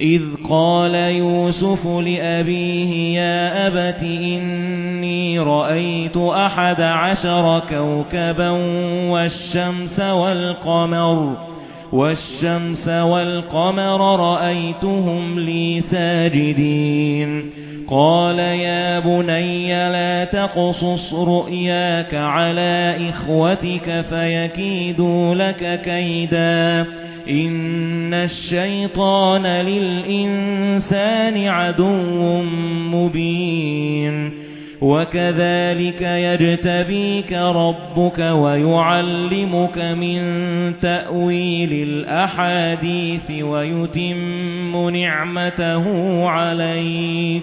إذ قال يوسف لأبيه يا أبت إني رأيت أحد عشر كوكبا والشمس والقمر والشمس والقمر رأيتهم لي ساجدين. قال يا بني لا تقصص رؤياك على إخوتك فيكيدوا لك كيدا. إن الشيطان للإنسان عدو مبين وَكَذَلِكَ يَجْتَبِيكَ رَبُّكَ وَيُعَلِّمُكَ مِن تَأْوِيلِ الْأَحَادِيثِ وَيُتِمُّ نِعْمَتَهُ عَلَيْكَ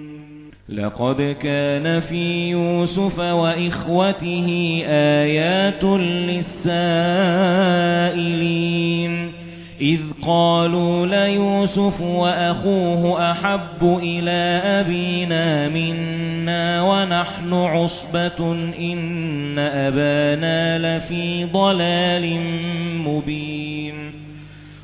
لَقَدْ كَانَ فِي يُوسُفَ وَإِخْوَتِهِ آيَاتٌ لِلسَّائِلِينَ. إِذْ قَالُوا لَيُوسُفُ وَأَخُوهُ أَحَبُّ إِلَى أَبِينَا مِنَّا وَنَحْنُ عُصْبَةٌ إِنَّ أَبَانَا لَفِي ضَلَالٍ مُبِينٍ.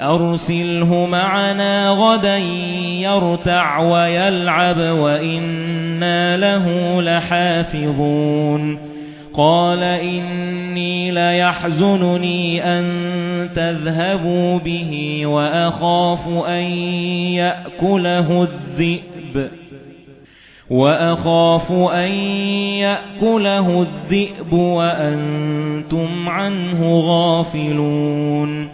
أَرْسِلْهُ مَعَنَا غَدًا يَرْتَعْ وَيَلْعَبْ وَإِنَّا لَهُ لَحَافِظُونَ. قَالَ إِنِّي لَيَحْزُنُنِي أَن تَذْهَبُوا بِهِ وَأَخَافُ أَن يَأْكُلَهُ الذِّئْبُ. وَأَخَافُ أَن يَأْكُلَهُ الذِّئْبُ وَأَنتُمْ عَنْهُ غَافِلُونَ.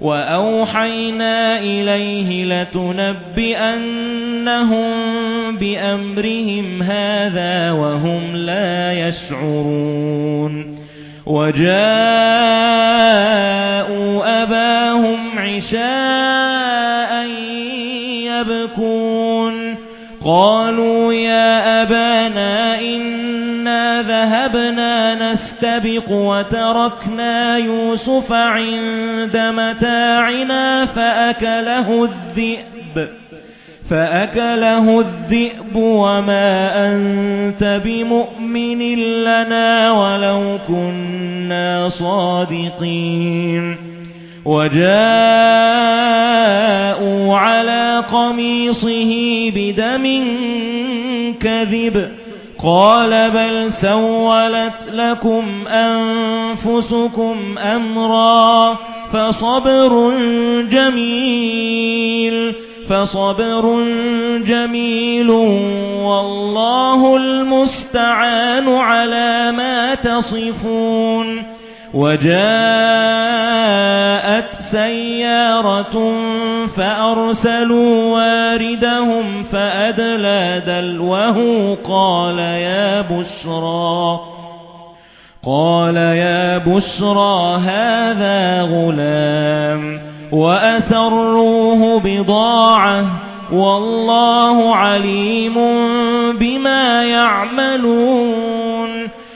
وَأَوْحَيْنَا إِلَيْهِ لَتُنَبِّئَنَّهُم بِأَمْرِهِمْ هَذَا وَهُمْ لَا يَشْعُرُونَ وَجَاءُوا أَبَاهُمْ عِشَاءً يَبْكُونَ قَالُوا يَا أَبَانَا نَسْتَبِقُ وَتَرَكْنَا يُوسُفَ عِندَ مَتَاعِنَا فَأَكَلَهُ الذِّئْبُ فَأَكَلَهُ الذِّئْبُ وَمَا أَنْتَ بِمُؤْمِنٍ لَنَا وَلَوْ كُنَّا صَادِقِينَ. وَجَاءُوا عَلَى قَمِيصِهِ بِدَمٍ كَذِبٍ قَالَ بَلْ سَوَّلَتْ لَكُمْ أَنفُسُكُمْ أَمْرًا فصبر جميل فصبر جميل والله المستعان على ما تصفون وجاءت سيارة فأرسلوا واردهم فأدلى دلوه قال يا بشرى قال يا بشرى هذا غلام وأسروه بضاعة والله عليم بما يعملون.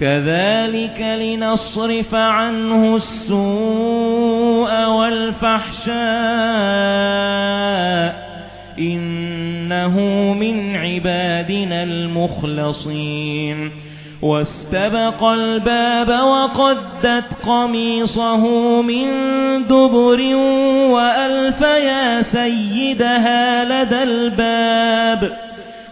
كَذَلِكَ لِنَصْرِفَ عَنْهُ السُّوءَ وَالْفَحْشَاءَ إِنَّهُ مِنْ عِبَادِنَا الْمُخْلَصِينَ. وَاسْتَبَقَ الْبَابَ وَقَدَّتْ قَمِيصَهُ مِنْ دُبُرٍ وَأَلْفَ يَا سَيِّدَهَا لَدَى الْبَابِ.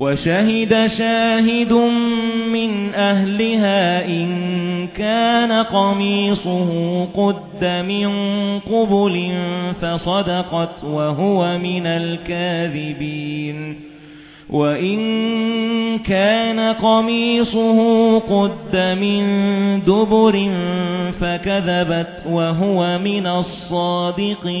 وَشَهِدَ شَاهِدٌ مِّنْ أَهْلِهَا إِن كَانَ قَمِيصُهُ قُدَّ مِن قُبُلٍ فَصَدَقَتْ وَهُوَ مِنَ الْكَاذِبِينَ وَإِن كَانَ قَمِيصُهُ قُدَّ مِن دُبُرٍ فَكَذَبَتْ وَهُوَ مِنَ الصَّادِقِينَ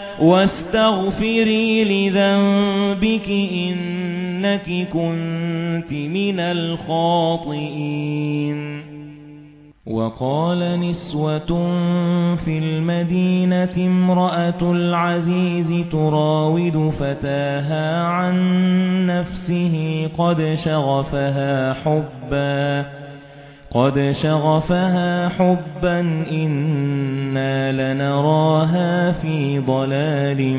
وَاسْتَغْفِرِي لِذَنبِكِ إِنَّكِ كُنتِ مِنَ الْخَاطِئِينَ. وَقَالَ نِسْوَةٌ فِي الْمَدِينَةِ امْرَأَتُ الْعَزِيزِ تُرَاوِدُ فَتَاهَا عَن نَّفْسِهِ قَدْ شَغَفَهَا حُبًّا. قَدْ شَغَفَهَا حُبًّا إِنَّا لَنَرَاهَا فِي ضَلَالٍ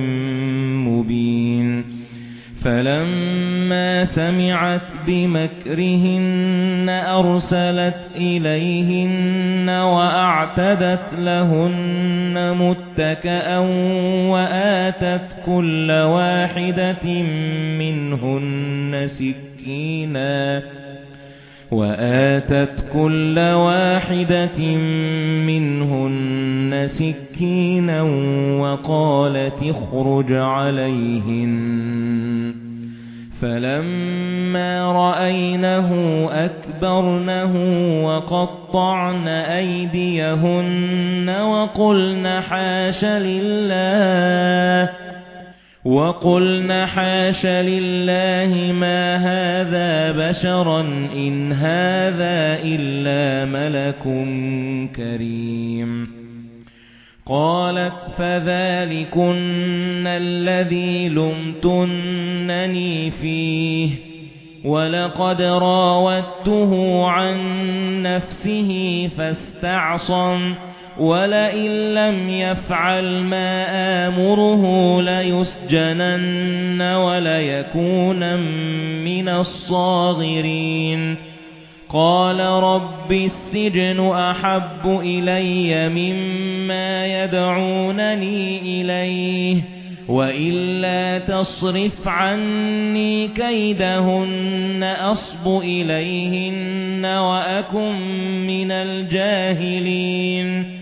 مُبِينٍ. فَلَمَّا سَمِعَتْ بِمَكْرِهِنَّ أَرْسَلَتْ إِلَيْهِنَّ وَأَعْتَدَتْ لَهُنَّ مُتَّكَأً وَآتَتْ كُلَّ وَاحِدَةٍ مِنْهُنَّ سِكِّينًا وآتت كل واحدة منهن سكينا وقالت اخرج عليهن. فَلَمَّا رَأَيْنَهُ أَكْبَرْنَهُ وَقَطَّعْنَ أَيْدِيَهُنَّ وَقُلْنَ حَاشَ لِلَّهِ وَقُلْنَ حَاشَ لِلَّهِ مَا هَذَا بَشَرًا إِنْ هَذَا إِلَّا مَلَكٌ كَرِيمٌ قَالَتْ فَذَلِكُنَّ الَّذِي لُمْتُنَّنِي فِيهِ وَلَقَدْ رَاوَدتُّهُ عَن نَّفْسِهِ فَاسْتَعْصَمَ وَلَئِن لَّمْ يَفْعَلْ مَا آمُرُهُ لَيُسْجَنَنَّ وَلَيَكُونًا مِّنَ الصَّاغِرِينَ. قَالَ رَبِّ السِّجْنُ أَحَبُّ إِلَيَّ مِمَّا يَدْعُونَنِي إِلَيْهِ وَإِلَّا تَصْرِفْ عَنِّي كَيْدَهُنَّ أَصْبُ إِلَيْهِنَّ وَأَكُن مِّنَ الْجَاهِلِينَ.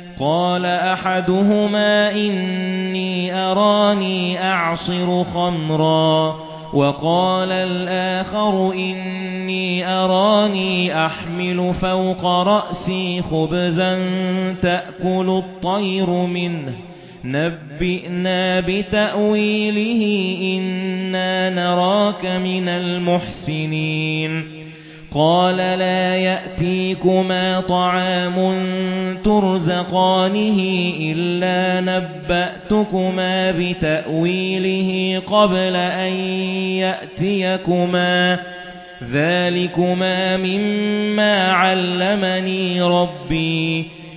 قَالَ أَحَدُهُمَا إِنِّي أَرَانِي أَعْصِرُ خَمْرًا وَقَالَ الْآخَرُ إِنِّي أَرَانِي أَحْمِلُ فَوْقَ رَأْسِي خُبْزًا تَأْكُلُ الطَّيْرُ مِنْهُ. نَبِّئْنَا بِتَأْوِيلِهِ إِنَّا نَرَاكَ مِنَ الْمُحْسِنِينَ. قَالَ لَا يَأْتِيكُمَا طَعَامٌ تُرْزَقَانِهِ إِلَّا نَبَّأْتُكُمَا بِتَأْوِيلِهِ قَبْلَ أَن يَأْتِيَكُمَا ذَلِكُمَا مِمَّا عَلَّمَنِي رَبِّي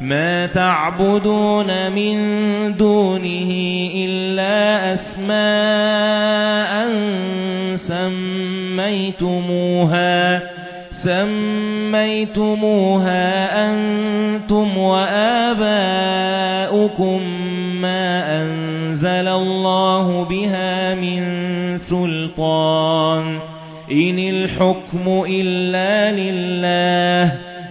مَا تَعْبُدُونَ مِن دُونِهِ إِلَّا أَسْمَاءً سَمَّيْتُمُوهَا سَمَّيْتُمُوهَا أَنْتُمْ وَآبَاؤُكُمْ مَا أَنزَلَ اللَّهُ بِهَا مِن سُلْطَانٍ. إِنِ الْحُكْمُ إِلَّا لِلَّهِ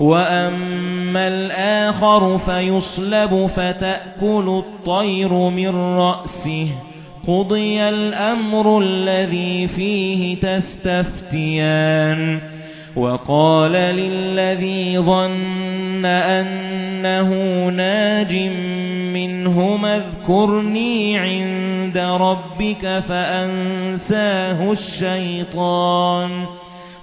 وَأَمَّا الْآخَرُ فَيُصْلَبُ فَتَأْكُلُ الطَّيْرُ مِنْ رَأْسِهِ قُضِيَ الْأَمْرُ الَّذِي فِيهِ تَسْتَفْتِيَانِ وَقَالَ لِلَّذِي ظَنَّ أَنَّهُ نَاجٍ مِنْهُمَا اذْكُرْنِي عِندَ رَبِّكَ فَأَنسَاهُ الشَّيْطَانُ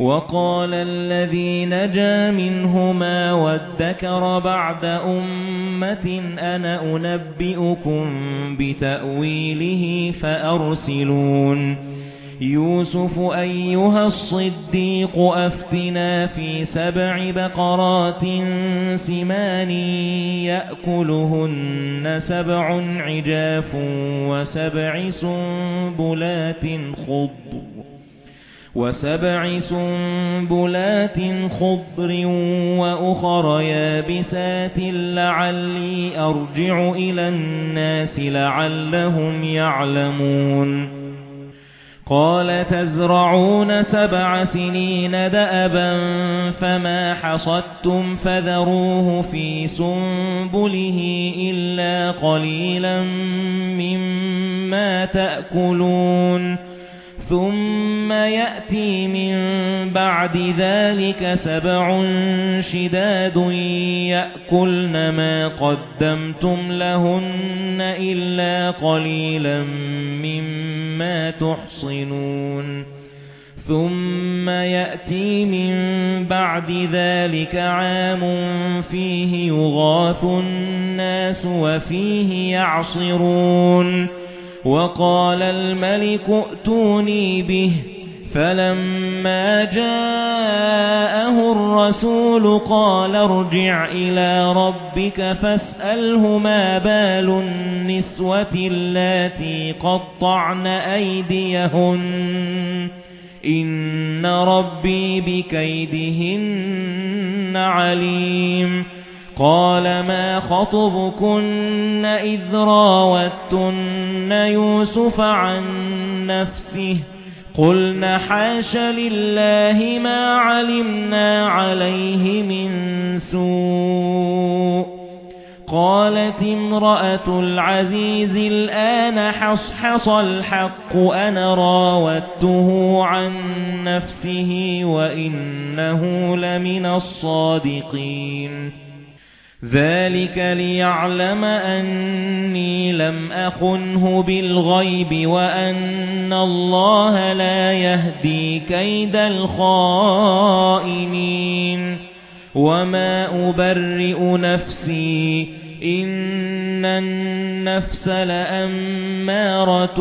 وَقَالَ الَّذِي نَجَا مِنْهُمَا وَادَّكَرَ بَعْدَ أُمَّةٍ أَنَا أُنَبِّئُكُم بِتَأْوِيلِهِ فَأَرْسِلُونِ. يُوسُفُ أَيُّهَا الصِّدِّيقُ أَفْتِنَا فِي سَبْعِ بَقَرَاتٍ سِمَانٍ يَأْكُلُهُنَّ سَبْعٌ عِجَافٌ وَسَبْعِ سُنبُلَاتٍ خُضْرٍ. وَسَبْعِ سُنبُلَاتٍ خُضْرٍ وَأُخَرَ يَابِسَاتٍ لَعَلِّي أَرْجِعُ إِلَى النَّاسِ لَعَلَّهُمْ يَعْلَمُونَ. قَالَ تَزْرَعُونَ سَبْعَ سِنِينَ دَأَبًا فَمَا حَصَدتُّمْ فَذَرُوهُ فِي سُنبُلِهِ إِلَّا قَلِيلًا مِّمَّا تَأْكُلُونَ. ثُمَّ يَأْتِي مِن بَعْدِ ذَلِكَ سَبْعٌ شِدَادٌ يَأْكُلْنَ مَا قَدَّمْتُمْ لَهُنَّ إِلَّا قَلِيلًا مِّمَّا تُحْصِنُونَ ثُمَّ يَأْتِي مِن بَعْدِ ذَلِكَ عَامٌ فِيهِ يُغَاثُ النَّاسُ وَفِيهِ يَعْصِرُونَ وَقَالَ الْمَلِكُ ائْتُونِي بِهِ. فَلَمَّا جَاءَهُ الرَّسُولُ قَالَ ارْجِعْ إِلَى رَبِّكَ فَاسْأَلْهُ مَا بَالُ النِّسْوَةِ اللَّاتِي قَطَّعْنَ أَيْدِيَهُنَّ. إِنَّ رَبِّي بِكَيْدِهِنَّ عَلِيمٌ. قَالَ مَا خَطْبُكُنَّ إِذْ رَاوَدتُّنَّ يُوسُفَ عَن نَّفْسِهِ قُلْنَ حَاشَ لِلَّهِ مَا عَلِمْنَا عَلَيْهِ مِن سُوءٍ قَالَتِ امْرَأَةُ الْعَزِيزِ الْآنَ حَصْحَصَ الْحَقُّ أَنَا رَاوَدتُّهُ عَن نَّفْسِهِ وَإِنَّهُ لَمِنَ الصَّادِقِينَ ذَلِكَ لِيَعْلَمَ أَنِّي لَمْ أَخُنْهُ بِالْغَيْبِ وَأَنَّ اللَّهَ لَا يَهْدِي كَيْدَ الْخَائِنِينَ وَمَا أُبَرِّئُ نَفْسِي إِنَّ النَّفْسَ لَأَمَّارَةٌ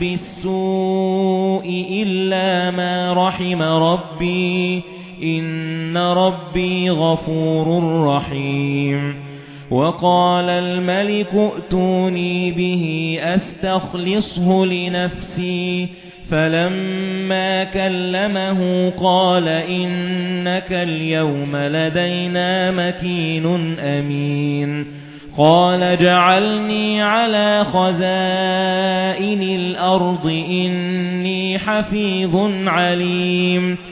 بِالسُّوءِ إِلَّا مَا رَحِمَ رَبِّي إِنَّ رَبِّي غَفُورٌ رَّحِيمٌ وَقَالَ الْمَلِكُ ائْتُونِي بِهِ أَسْتَخْلِصْهُ لِنَفْسِي فَلَمَّا كَلَّمَهُ قَالَ إِنَّكَ الْيَوْمَ لَدَيْنَا مَكِينٌ أَمِينٌ قَالَ جَعَلْنِي عَلَى خَزَائِنِ الْأَرْضِ إِنِّي حَفِيظٌ عَلِيمٌ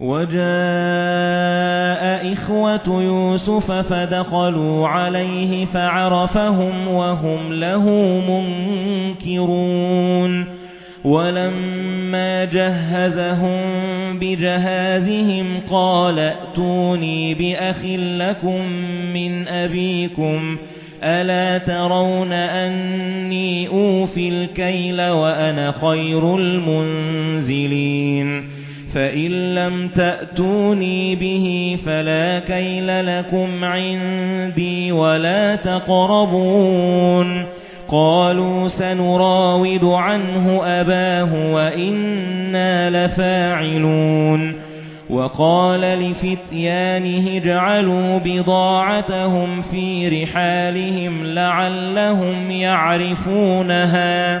وَجَاءَ إِخْوَةُ يُوسُفَ فَدَخَلُوا عَلَيْهِ فَعَرَفَهُمْ وَهُمْ لَهُ مُنكِرُونَ. وَلَمَّا جَهَّزَهُم بِجَهَازِهِمْ قَالَ ائْتُونِي بِأَخٍ لَّكُم مِّنْ أَبِيكُمْ أَلَا تَرَوْنَ أَنِّي أُوفِي الْكَيْلَ وَأَنَا خَيْرُ الْمُنزِلِينَ؟ فَإِن لَّمْ تَأْتُونِي بِهِ فَلَا كَيْلَ لَكُمْ عِندِي وَلَا تَقْرَبُونِ قَالُوا سَنُرَاوِدُ عَنْهُ أَبَاهُ وَإِنَّا لَفَاعِلُونَ وَقَالَ لِفِتْيَانِهِ اجْعَلُوا بِضَاعَتَهُمْ فِي رِحَالِهِمْ لَعَلَّهُمْ يَعْرِفُونَهَا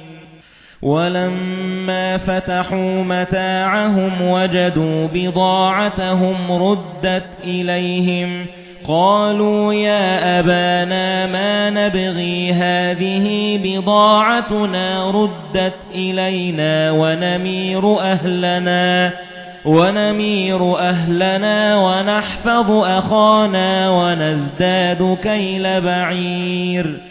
وَلَمَّا فَتَحُوا مَتَاعَهُمْ وَجَدُوا بِضَاعَتَهُمْ رُدَّتْ إِلَيْهِمْ قَالُوا يَا أَبَانَا مَا نَبْغِي هَذِهِ بِضَاعَتُنَا رُدَّتْ إِلَيْنَا وَنَمِيرُ أَهْلَنَا وَنَمِيرُ أَهْلَنَا وَنَحْفَظُ أَخَانَا وَنَزْدَادُ كَيْلَ بَعِيرٍ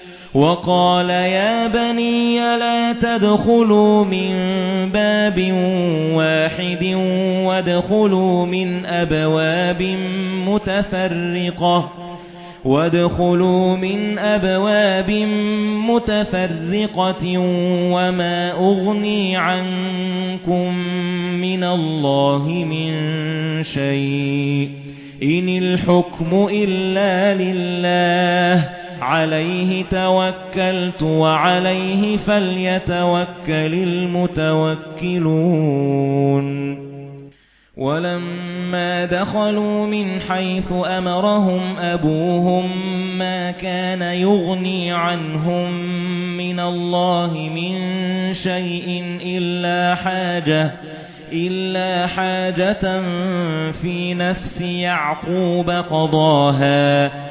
وَقَالَ يَا بَنِيَّ لَا تَدْخُلُوا مِن بَابٍ وَاحِدٍ وَادْخُلُوا مِنْ أَبْوَابٍ مُتَفَرِّقَةٍ وَادْخُلُوا مِنْ أَبْوَابٍ مُتَفَرِّقَةٍ وَمَا أُغْنِي عَنكُم مِّنَ اللَّهِ مِن شَيْءٍ إِنِ الْحُكْمُ إِلَّا لِلَّهِ عَلَيْهِ تَوَكَّلْتُ وَعَلَيْهِ فَلْيَتَوَكَّلِ الْمُتَوَكِّلُونَ. وَلَمَّا دَخَلُوا مِنْ حَيْثُ أَمَرَهُمْ أَبُوهُمْ مَا كَانَ يُغْنِي عَنْهُمْ مِنَ اللَّهِ مِنْ شَيْءٍ إِلَّا حَاجَةً إِلَّا حَاجَةً فِي نَفْسِ يَعْقُوبَ قَضَاهَا.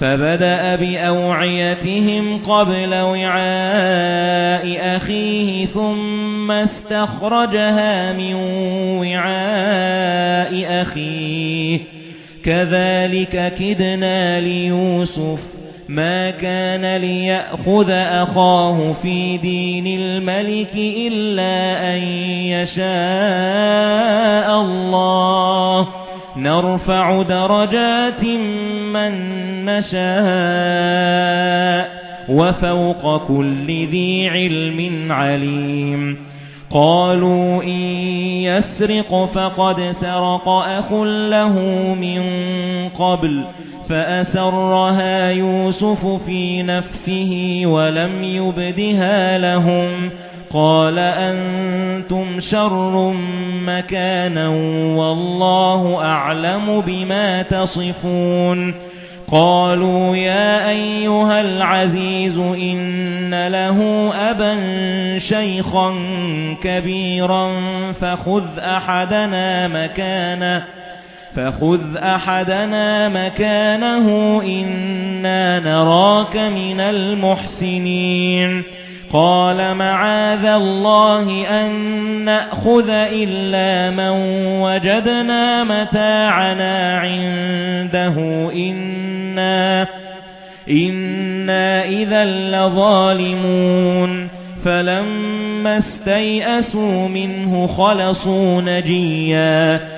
فَبَدَأَ بِأَوْعِيَتِهِمْ قَبْلَ وِعَاءِ أَخِيهِ ثُمَّ اسْتَخْرَجَهَا مِنْ وِعَاءِ أَخِيهِ. كَذَلِكَ كِدْنَا لِيُوسُفَ مَا كَانَ لِيَأْخُذَ أَخَاهُ فِي دِينِ الْمَلِكِ إِلَّا أَن يَشَاءَ اللَّهُ. نَرْفَعُ دَرَجَاتٍ مَّن نَّشَاءُ وَفَوْقَ كُلِّ ذِي عِلْمٍ عَلِيمٌ. قَالُوا إِن يَسْرِقْ فَقَدْ سَرَقَ أَخٌ لَّهُ مِن قَبْلُ فَأَسَرَّهَا يُوسُفُ فِي نَفْسِهِ وَلَمْ يُبْدِهَا لَهُمْ قَالَ أَنتُمْ شَرٌّ مَكَانًا وَاللَّهُ أَعْلَمُ بِمَا تَصِفُونَ قَالُوا يَا أَيُّهَا الْعَزِيزُ إِنَّ لَهُ أَبًا شَيْخًا كَبِيرًا فَخُذْ أَحَدَنَا مَكَانَهُ فَخُذْ أَحَدَنَا مَكَانَهُ إِنَّا نَرَاكَ مِنَ الْمُحْسِنِينَ قَالَ مَعَاذَ اللَّهِ أَن نَّأْخُذَ إِلَّا مَن وَجَدْنَا مَتَاعَنَا عِندَهُ إِنَّا إِنَّا إِذًا لَّظَالِمُونَ فَلَمَّا اسْتَيْأَسُوا مِنْهُ خَلَصُوا نَجِيًّا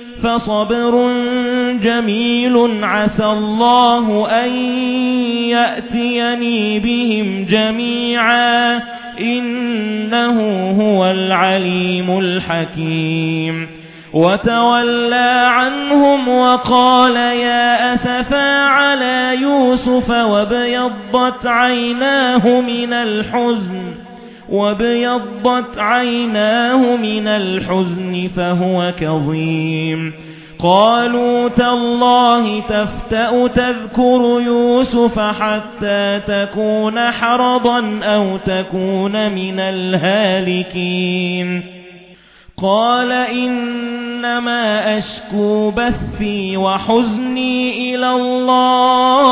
فَصَبْرٌ جَمِيلٌ عَسَى اللَّهُ أَن يَأْتِيَنِي بِهِمْ جَمِيعًا إِنَّهُ هُوَ الْعَلِيمُ الْحَكِيمُ. وَتَوَلَّى عَنْهُمْ وَقَالَ يَا أَسَفَا عَلَى يُوسُفَ وَابْيَضَّتْ عَيْنَاهُ مِنَ الْحُزْنِ. وَابْيَضَّتْ عَيْنَاهُ مِنَ الْحُزْنِ فَهُوَ كَظِيمٌ قَالُوا تَاللَّهِ تَفْتَأُ تَذْكُرُ يُوسُفَ حَتَّى تَكُونَ حَرَضًا أَوْ تَكُونَ مِنَ الْهَالِكِينَ قَالَ إِنَّمَا أَشْكُو بَثِّي وَحُزْنِي إِلَى اللَّهِ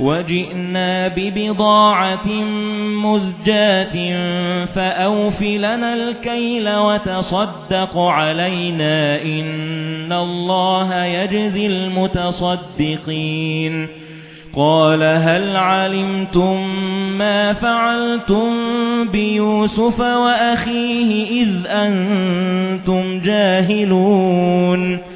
وَجِئْنَا بِبِضَاعَةٍ مُزْجَاةٍ فَأَوْفِ لَنَا الْكَيْلَ وَتَصَدَّقْ عَلَيْنَا إِنَّ اللَّهَ يَجْزِي الْمُتَصَدِّقِينَ. قَالَ هَلْ عَلِمْتُمْ مَا فَعَلْتُمْ بِيُوسُفَ وَأَخِيهِ إِذْ أَنْتُمْ جَاهِلُونَ؟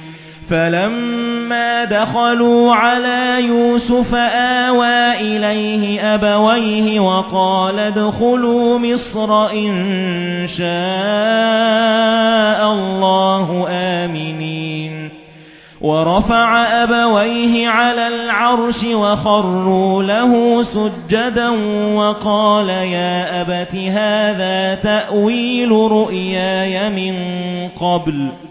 فَلَمَّا دَخَلُوا عَلَى يُوسُفَ آوَى إِلَيْهِ أَبَوَيْهِ وَقَالَ ادْخُلُوا مِصْرَ إِن شَاءَ اللَّهُ آمِنِينَ. وَرَفَعَ أَبَوَيْهِ عَلَى الْعَرْشِ وَخَرُّوا لَهُ سُجَّدًا وَقَالَ يَا أَبَتِ هَذَا تَأْوِيلُ رُؤْيَايَ مِن قَبْلُ.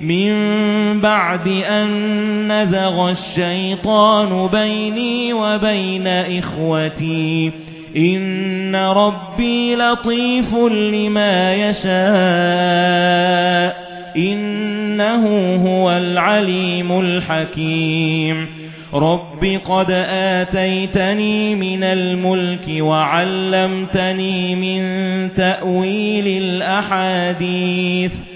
مِن بَعْدِ أَن نَّزَغَ الشَّيْطَانُ بَيْنِي وَبَيْنَ إِخْوَتِي. إِنَّ رَبِّي لَطِيفٌ لِّمَا يَشَاءُ. إِنَّهُ هُوَ الْعَلِيمُ الْحَكِيمُ. رَبِّ قَدْ آتَيْتَنِي مِنَ الْمُلْكِ وَعَلَّمْتَنِي مِن تَأْوِيلِ الْأَحَادِيثِ.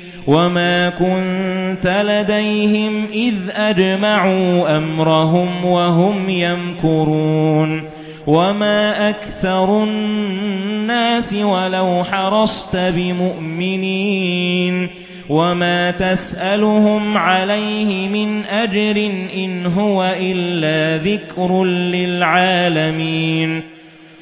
وَمَا كُنْتَ لَدَيْهِمْ إِذْ أَجْمَعُوا أَمْرَهُمْ وَهُمْ يَمْكُرُونَ وَمَا أَكْثَرُ النَّاسِ وَلَوْ حَرَصْتَ بِمُؤْمِنِينَ وَمَا تَسْأَلُهُمْ عَلَيْهِ مِنْ أَجْرٍ إِنْ هُوَ إِلَّا ذِكْرٌ لِلْعَالَمِينَ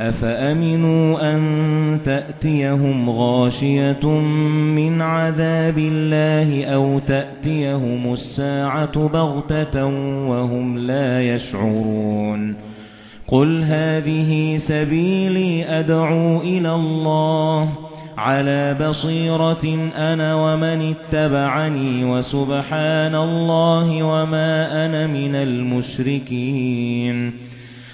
أَفَأَمِنُوا أَن تَأْتِيَهُمْ غَاشِيَةٌ مِنْ عَذَابِ اللَّهِ أَوْ تَأْتِيَهُمُ السَّاعَةُ بَغْتَةً وَهُمْ لَا يَشْعُرُونَ قُلْ هَذِهِ سَبِيلِي أَدْعُو إِلَى اللَّهِ عَلَى بَصِيرَةٍ أَنَا وَمَنِ اتَّبَعَنِي وَسُبْحَانَ اللَّهِ وَمَا أَنَا مِنَ الْمُشْرِكِينَ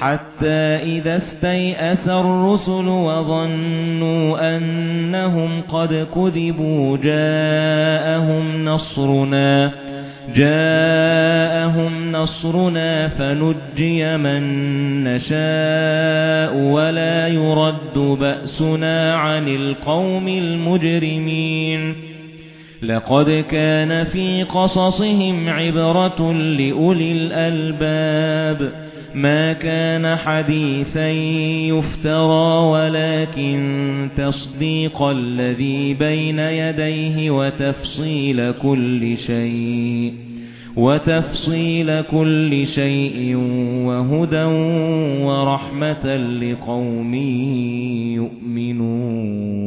حَتَّى إِذَا اسْتَيْأَسَ الرُّسُلُ وَظَنُّوا أَنَّهُمْ قَدْ كُذِبُوا جَاءَهُمْ نَصْرُنَا جَاءَهُمْ نَصْرُنَا فَنُجِّيَ مَن نَّشَاءُ وَلَا يُرَدُّ بَأْسُنَا عَنِ الْقَوْمِ الْمُجْرِمِينَ. لَقَدْ كَانَ فِي قَصَصِهِمْ عِبْرَةٌ لِأُولِي الْأَلْبَابِ. مَا كَانَ حَدِيثًا يُفْتَرَى وَلَكِن تَصْدِيقَ الَّذِي بَيْنَ يَدَيْهِ وَتَفْصِيلَ كُلِّ شَيْءٍ وَتَفْصِيلَ كُلِّ شَيْءٍ وَهُدًى وَرَحْمَةً لِقَوْمٍ يُؤْمِنُونَ.